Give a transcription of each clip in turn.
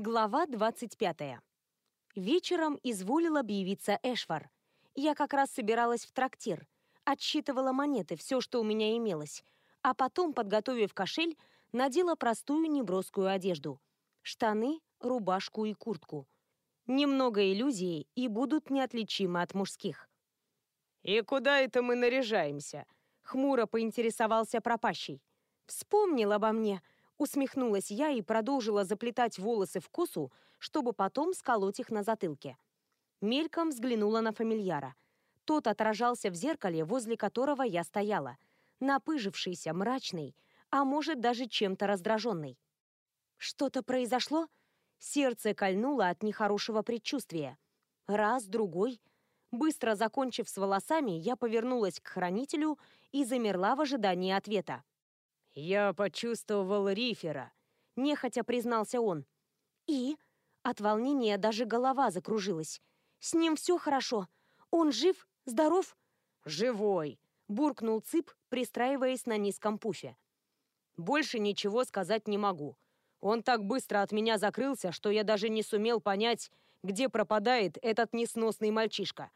Глава 25. Вечером изволил объявиться Эшвар. Я как раз собиралась в трактир, отсчитывала монеты, все, что у меня имелось, а потом, подготовив кошель, надела простую неброскую одежду. Штаны, рубашку и куртку. Немного иллюзий и будут неотличимы от мужских. «И куда это мы наряжаемся?» — хмуро поинтересовался пропащий. «Вспомнил обо мне», — усмехнулась я и продолжила заплетать волосы в косу, чтобы потом сколоть их на затылке. Мельком взглянула на фамильяра. Тот отражался в зеркале, возле которого я стояла. Напыжившийся, мрачный, а может даже чем-то раздраженный. Что-то произошло? Сердце кольнуло от нехорошего предчувствия. Раз, другой. Быстро закончив с волосами, я повернулась к хранителю и замерла в ожидании ответа. «Я почувствовал рифера», — нехотя признался он. «И?» От волнения даже голова закружилась. «С ним все хорошо. Он жив? Здоров?» «Живой», — буркнул Цып, пристраиваясь на низком пуфе. «Больше ничего сказать не могу. Он так быстро от меня закрылся, что я даже не сумел понять, где пропадает этот несносный мальчишка.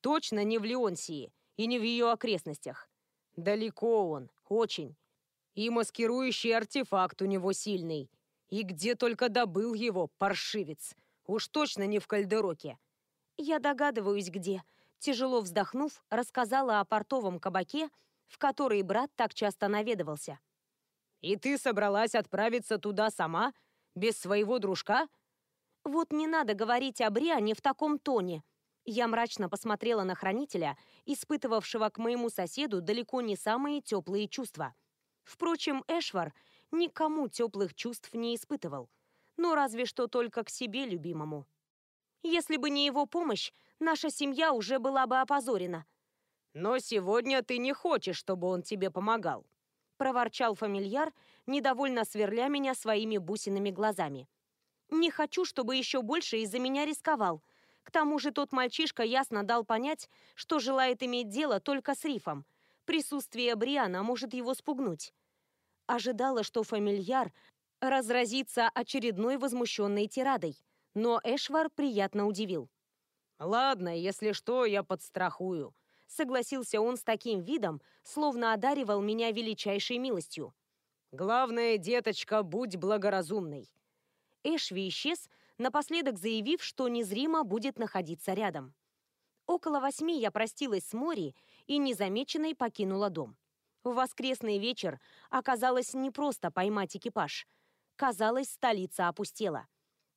Точно не в Леонсии и не в ее окрестностях. Далеко он, очень. И маскирующий артефакт у него сильный. И где только добыл его, паршивец. Уж точно не в Кальдероке. Я догадываюсь, где. Тяжело вздохнув, рассказала о портовом кабаке, в который брат так часто наведывался. «И ты собралась отправиться туда сама? Без своего дружка?» «Вот не надо говорить о Бриане в таком тоне». Я мрачно посмотрела на хранителя, испытывавшего к моему соседу далеко не самые теплые чувства. Впрочем, Эшвар никому теплых чувств не испытывал. Ну, разве что только к себе любимому. Если бы не его помощь, наша семья уже была бы опозорена. «Но сегодня ты не хочешь, чтобы он тебе помогал», проворчал фамильяр, недовольно сверля меня своими бусинами глазами. «Не хочу, чтобы еще больше из-за меня рисковал. К тому же тот мальчишка ясно дал понять, что желает иметь дело только с Рифом. Присутствие Бриана может его спугнуть». Ожидала, что фамильяр разразится очередной возмущенной тирадой, но Эшвар приятно удивил. «Ладно, если что, я подстрахую», согласился он с таким видом, словно одаривал меня величайшей милостью. «Главное, деточка, будь благоразумной». Эшви исчез, напоследок заявив, что незримо будет находиться рядом. Около восьми я простилась с Мори и незамеченной покинула дом. В воскресный вечер оказалось не просто поймать экипаж. Казалось, столица опустела.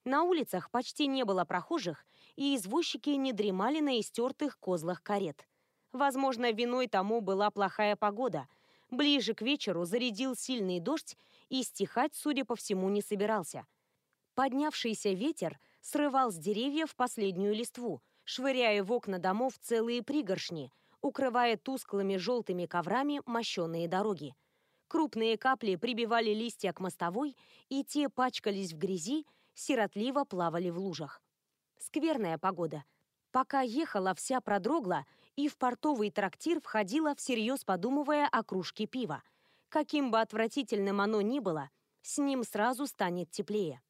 На улицах почти не было прохожих, и извозчики не дремали на истертых козлах карет. Возможно, виной тому была плохая погода. Ближе к вечеру зарядил сильный дождь и стихать, судя по всему, не собирался. Поднявшийся ветер срывал с деревьев последнюю листву, швыряя в окна домов целые пригоршни, укрывая тусклыми желтыми коврами мощенные дороги. Крупные капли прибивали листья к мостовой, и те пачкались в грязи, сиротливо плавали в лужах. Скверная погода. Пока ехала, вся продрогла, и в портовый трактир входила всерьез подумывая о кружке пива. Каким бы отвратительным оно ни было, с ним сразу станет теплее.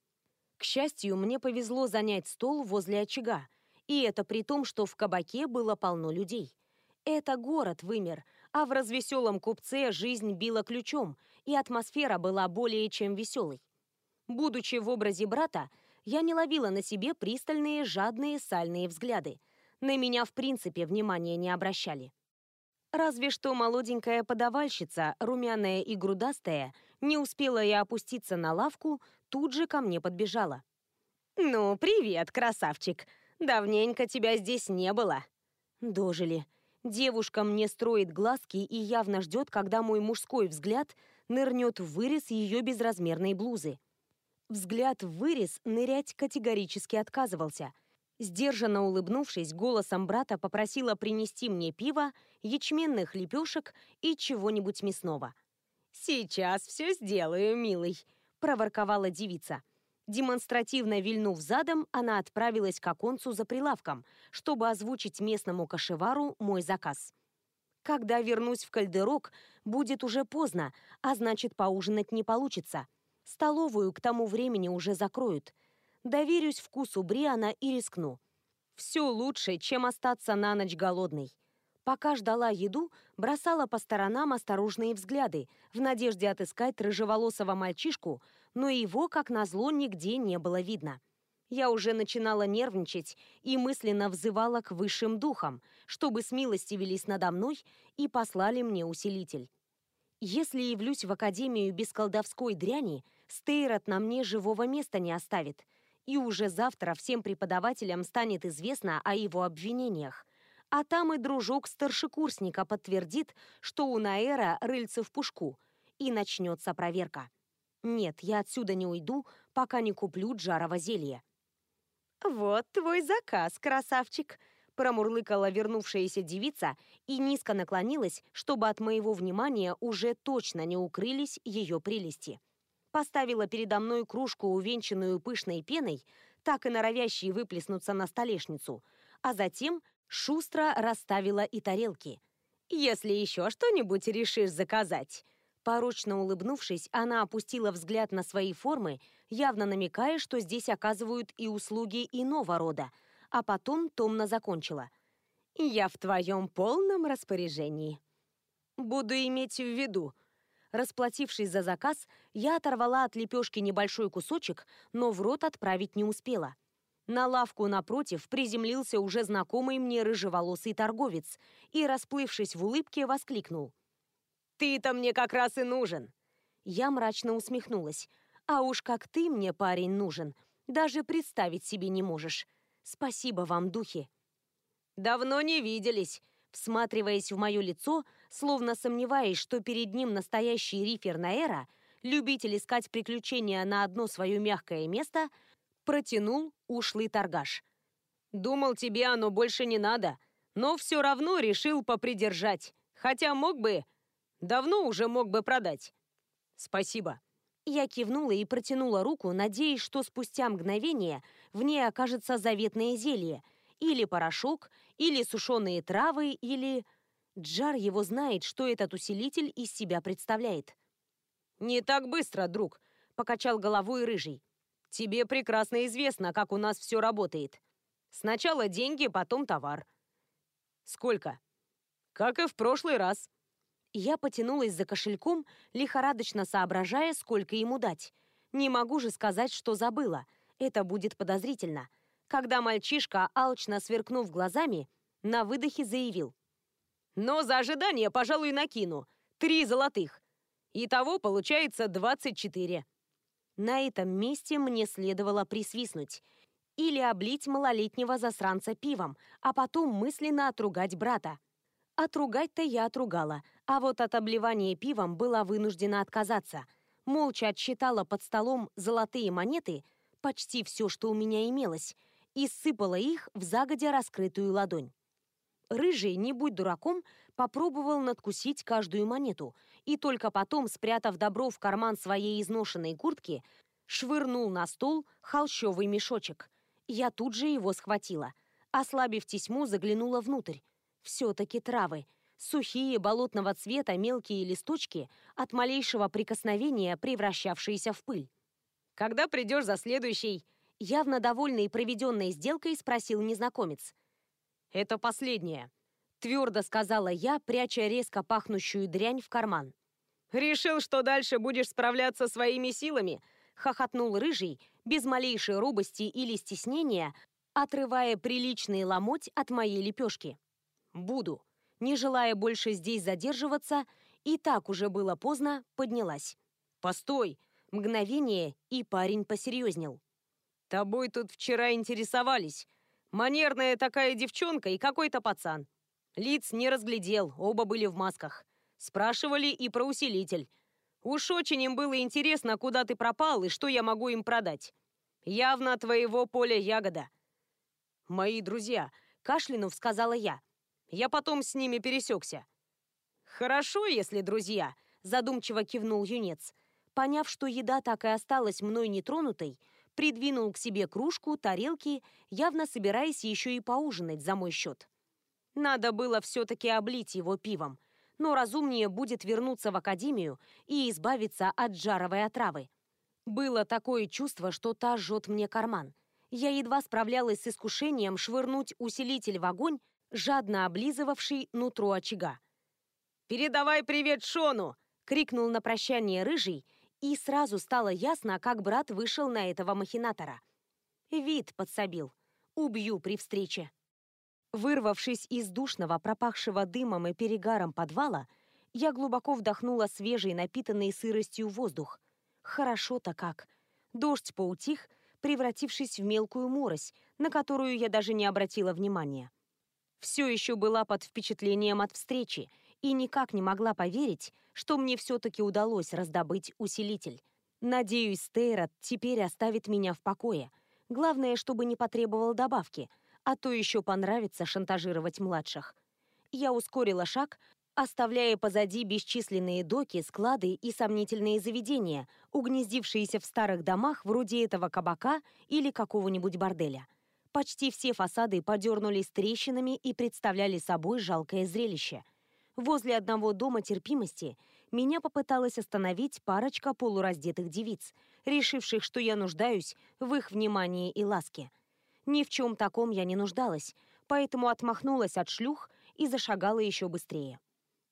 К счастью, мне повезло занять стол возле очага, и это при том, что в кабаке было полно людей. Это город вымер, а в развеселом купце жизнь била ключом, и атмосфера была более чем веселой. Будучи в образе брата, я не ловила на себе пристальные, жадные, сальные взгляды. На меня в принципе внимания не обращали. Разве что молоденькая подавальщица, румяная и грудастая, не успела я опуститься на лавку, тут же ко мне подбежала. «Ну, привет, красавчик! Давненько тебя здесь не было!» Дожили. Девушка мне строит глазки и явно ждет, когда мой мужской взгляд нырнет в вырез ее безразмерной блузы. Взгляд в вырез нырять категорически отказывался. Сдержанно улыбнувшись, голосом брата попросила принести мне пиво, ячменных лепешек и чего-нибудь мясного. «Сейчас все сделаю, милый», — проворковала девица. Демонстративно вильнув задом, она отправилась к оконцу за прилавком, чтобы озвучить местному кошевару мой заказ. Когда вернусь в кальдерок, будет уже поздно, а значит, поужинать не получится. Столовую к тому времени уже закроют. Доверюсь вкусу Бриана и рискну. Все лучше, чем остаться на ночь голодной. Пока ждала еду, бросала по сторонам осторожные взгляды, в надежде отыскать рыжеволосого мальчишку, но его, как назло, нигде не было видно. Я уже начинала нервничать и мысленно взывала к высшим духам, чтобы смилостивились надо мной и послали мне усилитель. Если явлюсь в академию без колдовской дряни, Стейрот на мне живого места не оставит, и уже завтра всем преподавателям станет известно о его обвинениях. А там и дружок старшекурсника подтвердит, что у Наэра рыльце в пушку, и начнется проверка. Нет, я отсюда не уйду, пока не куплю джарова зелья. «Вот твой заказ, красавчик!» промурлыкала вернувшаяся девица и низко наклонилась, чтобы от моего внимания уже точно не укрылись ее прелести. Поставила передо мной кружку, увенчанную пышной пеной, так и норовящей выплеснуться на столешницу, а затем шустро расставила и тарелки. «Если еще что-нибудь решишь заказать...» Порочно улыбнувшись, она опустила взгляд на свои формы, явно намекая, что здесь оказывают и услуги иного рода, а потом томно закончила. «Я в твоем полном распоряжении». «Буду иметь в виду». Расплатившись за заказ, я оторвала от лепешки небольшой кусочек, но в рот отправить не успела. На лавку напротив приземлился уже знакомый мне рыжеволосый торговец и, расплывшись в улыбке, воскликнул. «Ты-то мне как раз и нужен!» Я мрачно усмехнулась. «А уж как ты мне, парень, нужен, даже представить себе не можешь. Спасибо вам, духи!» «Давно не виделись!» Всматриваясь в мое лицо, словно сомневаясь, что перед ним настоящий рифер Наэра, любитель искать приключения на одно свое мягкое место – Протянул ушлый торгаш. «Думал, тебе оно больше не надо, но все равно решил попридержать. Хотя мог бы... Давно уже мог бы продать». «Спасибо». Я кивнула и протянула руку, надеясь, что спустя мгновение в ней окажется заветное зелье. Или порошок, или сушеные травы, или... Джар его знает, что этот усилитель из себя представляет. «Не так быстро, друг», — покачал головой рыжий. Тебе прекрасно известно, как у нас все работает. Сначала деньги, потом товар. Сколько? Как и в прошлый раз. Я потянулась за кошельком, лихорадочно соображая, сколько ему дать. Не могу же сказать, что забыла. Это будет подозрительно. Когда мальчишка, алчно сверкнув глазами, на выдохе заявил. «Но за ожидание, пожалуй, накину. Три золотых. Итого получается двадцать четыре». На этом месте мне следовало присвистнуть. Или облить малолетнего засранца пивом, а потом мысленно отругать брата. Отругать-то я отругала, а вот от обливания пивом была вынуждена отказаться. Молча отсчитала под столом золотые монеты, почти все, что у меня имелось, и сыпала их в загодя раскрытую ладонь. Рыжий, не будь дураком, попробовал надкусить каждую монету и только потом, спрятав добро в карман своей изношенной куртки, швырнул на стол холщовый мешочек. Я тут же его схватила. Ослабив тесьму, заглянула внутрь. Все-таки травы. Сухие, болотного цвета, мелкие листочки, от малейшего прикосновения превращавшиеся в пыль. «Когда придешь за следующей?» Явно довольный проведенной сделкой, спросил незнакомец. «Это последнее», — твердо сказала я, пряча резко пахнущую дрянь в карман. «Решил, что дальше будешь справляться своими силами?» — хохотнул Рыжий, без малейшей робости или стеснения, отрывая приличный ломоть от моей лепешки. «Буду». Не желая больше здесь задерживаться, и так уже было поздно, поднялась. «Постой!» Мгновение, и парень посерьезнел. «Тобой тут вчера интересовались. Манерная такая девчонка и какой-то пацан. Лиц не разглядел, оба были в масках. Спрашивали и про усилитель. Уж очень им было интересно, куда ты пропал и что я могу им продать. Явно твоего поля ягода. Мои друзья, кашлянув, сказала я. Я потом с ними пересекся. Хорошо, если друзья, задумчиво кивнул юнец. Поняв, что еда так и осталась мной нетронутой, придвинул к себе кружку, тарелки, явно собираясь еще и поужинать за мой счет. Надо было все-таки облить его пивом, но разумнее будет вернуться в академию и избавиться от жаровой отравы. Было такое чувство, что та жжет мне карман. Я едва справлялась с искушением швырнуть усилитель в огонь, жадно облизывавший нутро очага. «Передавай привет Шону!» — крикнул на прощание Рыжий, и сразу стало ясно, как брат вышел на этого махинатора. Вид подсобил. Убью при встрече. Вырвавшись из душного, пропахшего дымом и перегаром подвала, я глубоко вдохнула свежий, напитанный сыростью воздух. Хорошо-то как. Дождь поутих, превратившись в мелкую морось, на которую я даже не обратила внимания. Все еще была под впечатлением от встречи и никак не могла поверить, что мне все-таки удалось раздобыть усилитель. Надеюсь, Стейрот теперь оставит меня в покое. Главное, чтобы не потребовал добавки — а то еще понравится шантажировать младших. Я ускорила шаг, оставляя позади бесчисленные доки, склады и сомнительные заведения, угнездившиеся в старых домах вроде этого кабака или какого-нибудь борделя. Почти все фасады подернулись трещинами и представляли собой жалкое зрелище. Возле одного дома терпимости меня попыталась остановить парочка полураздетых девиц, решивших, что я нуждаюсь в их внимании и ласке – ни в чем таком я не нуждалась, поэтому отмахнулась от шлюх и зашагала еще быстрее.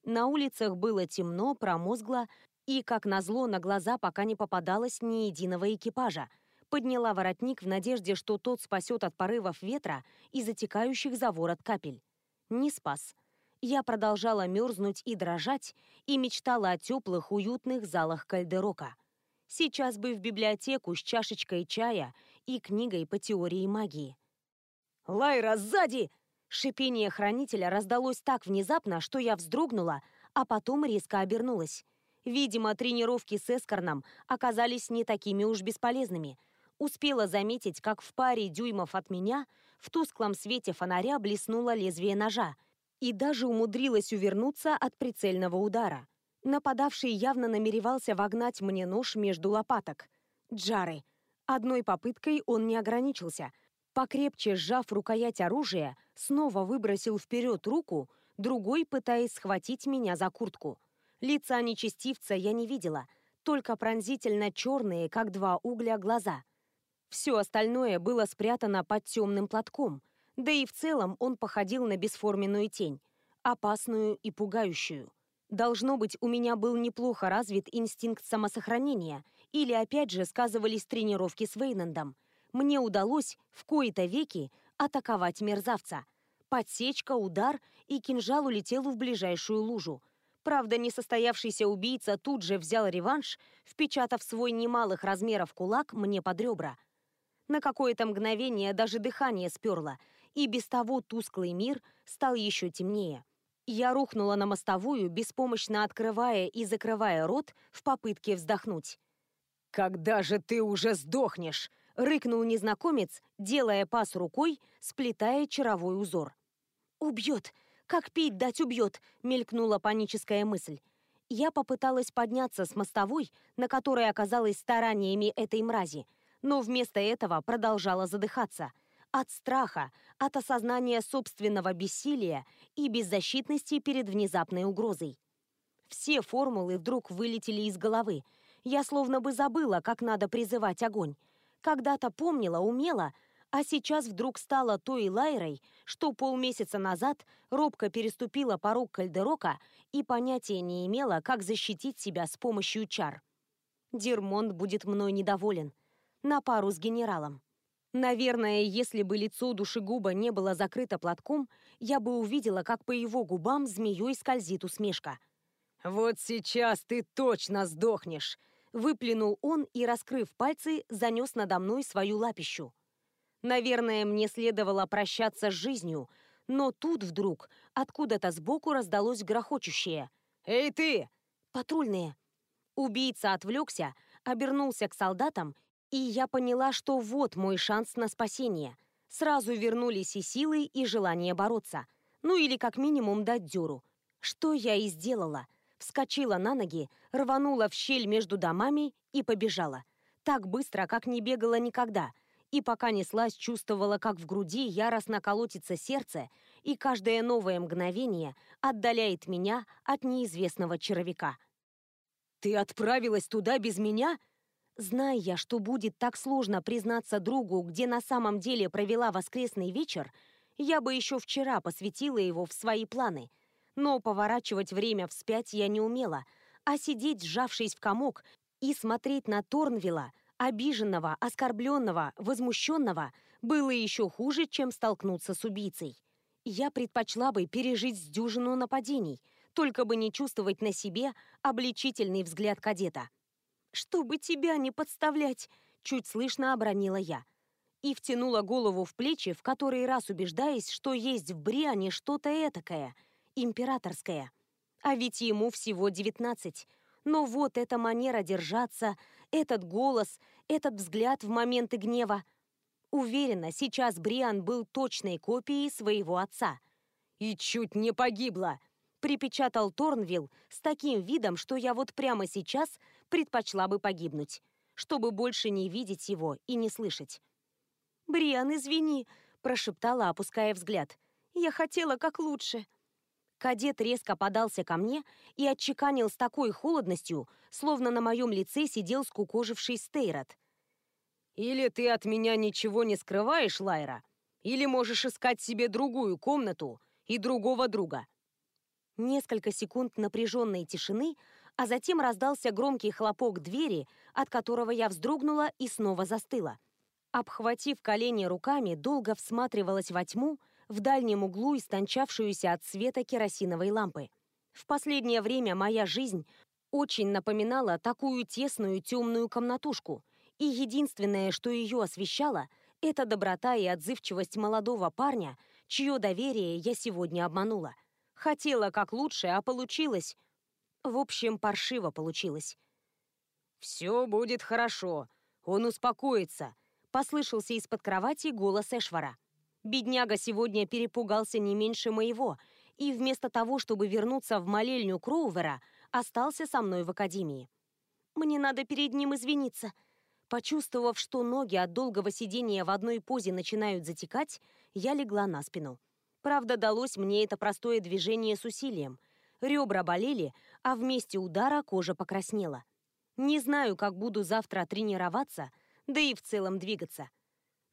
На улицах было темно, промозгло, и, как назло, на глаза пока не попадалось ни единого экипажа. Подняла воротник в надежде, что тот спасет от порывов ветра и затекающих за ворот капель. Не спас. Я продолжала мерзнуть и дрожать, и мечтала о теплых, уютных залах Кальдерока. Сейчас бы в библиотеку с чашечкой чая и книгой по теории магии. «Лайра, сзади!» Шипение хранителя раздалось так внезапно, что я вздрогнула, а потом резко обернулась. Видимо, тренировки с Эскорном оказались не такими уж бесполезными. Успела заметить, как в паре дюймов от меня в тусклом свете фонаря блеснуло лезвие ножа, и даже умудрилась увернуться от прицельного удара. Нападавший явно намеревался вогнать мне нож между лопаток. Джары. Одной попыткой он не ограничился. Покрепче сжав рукоять оружия, снова выбросил вперед руку, другой пытаясь схватить меня за куртку. Лица нечестивца я не видела, только пронзительно черные, как два угля, глаза. Все остальное было спрятано под темным платком, да и в целом он походил на бесформенную тень, опасную и пугающую. Должно быть, у меня был неплохо развит инстинкт самосохранения — или опять же сказывались тренировки с Вейнандом. Мне удалось в кои-то веки атаковать мерзавца. Подсечка, удар, и кинжал улетел в ближайшую лужу. Правда, несостоявшийся убийца тут же взял реванш, впечатав свой немалых размеров кулак мне под ребра. На какое-то мгновение даже дыхание сперло, и без того тусклый мир стал еще темнее. Я рухнула на мостовую, беспомощно открывая и закрывая рот в попытке вздохнуть. «Когда же ты уже сдохнешь?» — рыкнул незнакомец, делая пас рукой, сплетая чаровой узор. «Убьет! Как пить дать убьет!» — мелькнула паническая мысль. Я попыталась подняться с мостовой, на которой оказалась стараниями этой мрази, но вместо этого продолжала задыхаться. От страха, от осознания собственного бессилия и беззащитности перед внезапной угрозой. Все формулы вдруг вылетели из головы — я словно бы забыла, как надо призывать огонь. Когда-то помнила, умела, а сейчас вдруг стала той Лайрой, что полмесяца назад робко переступила порог Кальдерока и понятия не имела, как защитить себя с помощью чар. Дермонт будет мной недоволен. На пару с генералом. Наверное, если бы лицо душегуба не было закрыто платком, я бы увидела, как по его губам змеей скользит усмешка. «Вот сейчас ты точно сдохнешь!» Выплюнул он и, раскрыв пальцы, занес надо мной свою лапищу. Наверное, мне следовало прощаться с жизнью, но тут вдруг откуда-то сбоку раздалось грохочущее. «Эй ты!» «Патрульные!» Убийца отвлекся, обернулся к солдатам, и я поняла, что вот мой шанс на спасение. Сразу вернулись и силы, и желание бороться. Ну или как минимум дать дёру. Что я и сделала — вскочила на ноги, рванула в щель между домами и побежала. Так быстро, как не бегала никогда. И пока неслась, чувствовала, как в груди яростно колотится сердце, и каждое новое мгновение отдаляет меня от неизвестного червяка. «Ты отправилась туда без меня?» Зная я, что будет так сложно признаться другу, где на самом деле провела воскресный вечер, я бы еще вчера посвятила его в свои планы. Но поворачивать время вспять я не умела, а сидеть, сжавшись в комок, и смотреть на Торнвилла, обиженного, оскорбленного, возмущенного, было еще хуже, чем столкнуться с убийцей. Я предпочла бы пережить с дюжину нападений, только бы не чувствовать на себе обличительный взгляд кадета. «Чтобы тебя не подставлять!» — чуть слышно обронила я. И втянула голову в плечи, в который раз убеждаясь, что есть в Бриане что-то этакое, императорское. А ведь ему всего девятнадцать. Но вот эта манера держаться, этот голос, этот взгляд в моменты гнева. Уверена, сейчас Бриан был точной копией своего отца. «И чуть не погибла!» Припечатал Торнвилл с таким видом, что я вот прямо сейчас предпочла бы погибнуть, чтобы больше не видеть его и не слышать. «Бриан, извини», – прошептала, опуская взгляд. «Я хотела как лучше». Кадет резко подался ко мне и отчеканил с такой холодностью, словно на моем лице сидел скукоживший Стейрот. «Или ты от меня ничего не скрываешь, Лайра, или можешь искать себе другую комнату и другого друга». Несколько секунд напряженной тишины, а затем раздался громкий хлопок двери, от которого я вздрогнула и снова застыла. Обхватив колени руками, долго всматривалась во тьму, в дальнем углу истончавшуюся от света керосиновой лампы. В последнее время моя жизнь очень напоминала такую тесную темную комнатушку, и единственное, что ее освещало, это доброта и отзывчивость молодого парня, чье доверие я сегодня обманула. Хотела как лучше, а получилось... В общем, паршиво получилось. «Все будет хорошо. Он успокоится», — послышался из-под кровати голос Эшвара. Бедняга сегодня перепугался не меньше моего, и вместо того, чтобы вернуться в молельню Кроувера, остался со мной в академии. Мне надо перед ним извиниться. Почувствовав, что ноги от долгого сидения в одной позе начинают затекать, я легла на спину. Правда, далось мне это простое движение с усилием. Ребра болели, а вместе удара кожа покраснела. Не знаю, как буду завтра тренироваться, да и в целом двигаться.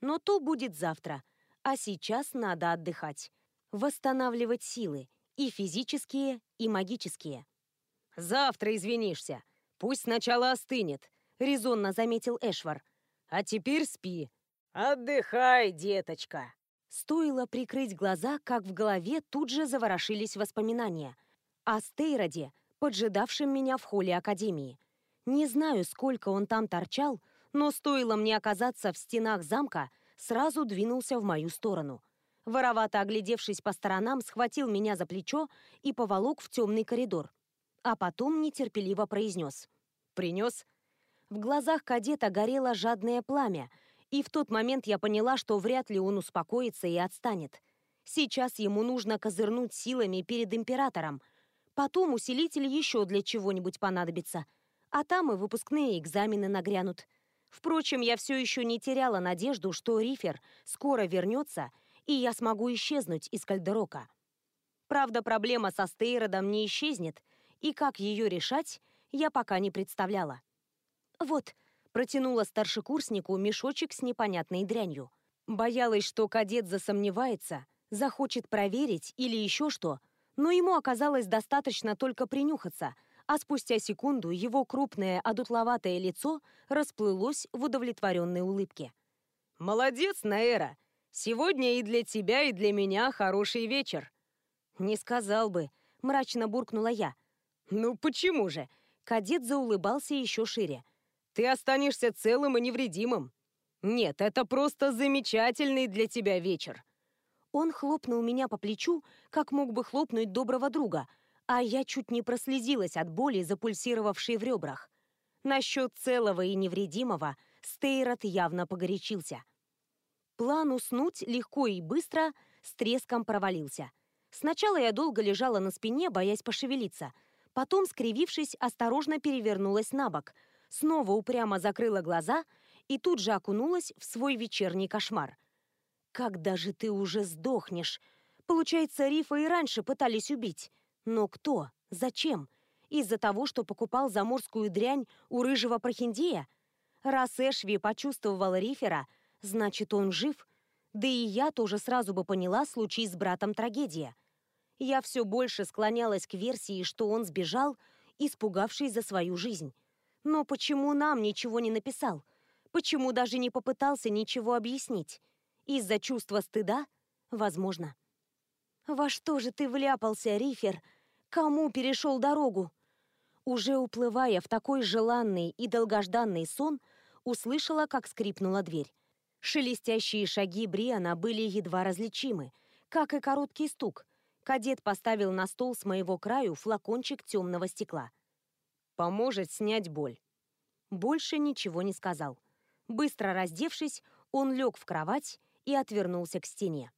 Но то будет завтра, а сейчас надо отдыхать. Восстанавливать силы, и физические, и магические. «Завтра извинишься. Пусть сначала остынет», — резонно заметил Эшвар. «А теперь спи». «Отдыхай, деточка», Стоило прикрыть глаза, как в голове тут же заворошились воспоминания. О Стейроде, поджидавшем меня в холле Академии. Не знаю, сколько он там торчал, но стоило мне оказаться в стенах замка, сразу двинулся в мою сторону. Воровато оглядевшись по сторонам, схватил меня за плечо и поволок в темный коридор. А потом нетерпеливо произнес. «Принес?» В глазах кадета горело жадное пламя — и в тот момент я поняла, что вряд ли он успокоится и отстанет. Сейчас ему нужно козырнуть силами перед императором. Потом усилитель еще для чего-нибудь понадобится. А там и выпускные экзамены нагрянут. Впрочем, я все еще не теряла надежду, что Рифер скоро вернется, и я смогу исчезнуть из Кальдерока. Правда, проблема со Стейродом не исчезнет, и как ее решать, я пока не представляла. «Вот», Протянула старшекурснику мешочек с непонятной дрянью. Боялась, что кадет засомневается, захочет проверить или еще что, но ему оказалось достаточно только принюхаться, а спустя секунду его крупное одутловатое лицо расплылось в удовлетворенной улыбке. «Молодец, Наэра! Сегодня и для тебя, и для меня хороший вечер!» «Не сказал бы», — мрачно буркнула я. «Ну почему же?» Кадет заулыбался еще шире. Ты останешься целым и невредимым. Нет, это просто замечательный для тебя вечер. Он хлопнул меня по плечу, как мог бы хлопнуть доброго друга, а я чуть не прослезилась от боли, запульсировавшей в ребрах. Насчет целого и невредимого Стейрот явно погорячился. План уснуть легко и быстро с треском провалился. Сначала я долго лежала на спине, боясь пошевелиться. Потом, скривившись, осторожно перевернулась на бок – снова упрямо закрыла глаза и тут же окунулась в свой вечерний кошмар. «Когда же ты уже сдохнешь?» Получается, Рифа и раньше пытались убить. Но кто? Зачем? Из-за того, что покупал заморскую дрянь у рыжего прохиндея? Раз Эшви почувствовал рифера, значит, он жив. Да и я тоже сразу бы поняла, случись с братом трагедия. Я все больше склонялась к версии, что он сбежал, испугавшись за свою жизнь. Но почему нам ничего не написал? Почему даже не попытался ничего объяснить? Из-за чувства стыда? Возможно. «Во что же ты вляпался, Рифер? Кому перешел дорогу?» Уже уплывая в такой желанный и долгожданный сон, услышала, как скрипнула дверь. Шелестящие шаги Бриана были едва различимы, как и короткий стук. Кадет поставил на стол с моего краю флакончик темного стекла. «Поможет снять боль». Больше ничего не сказал. Быстро раздевшись, он лег в кровать и отвернулся к стене.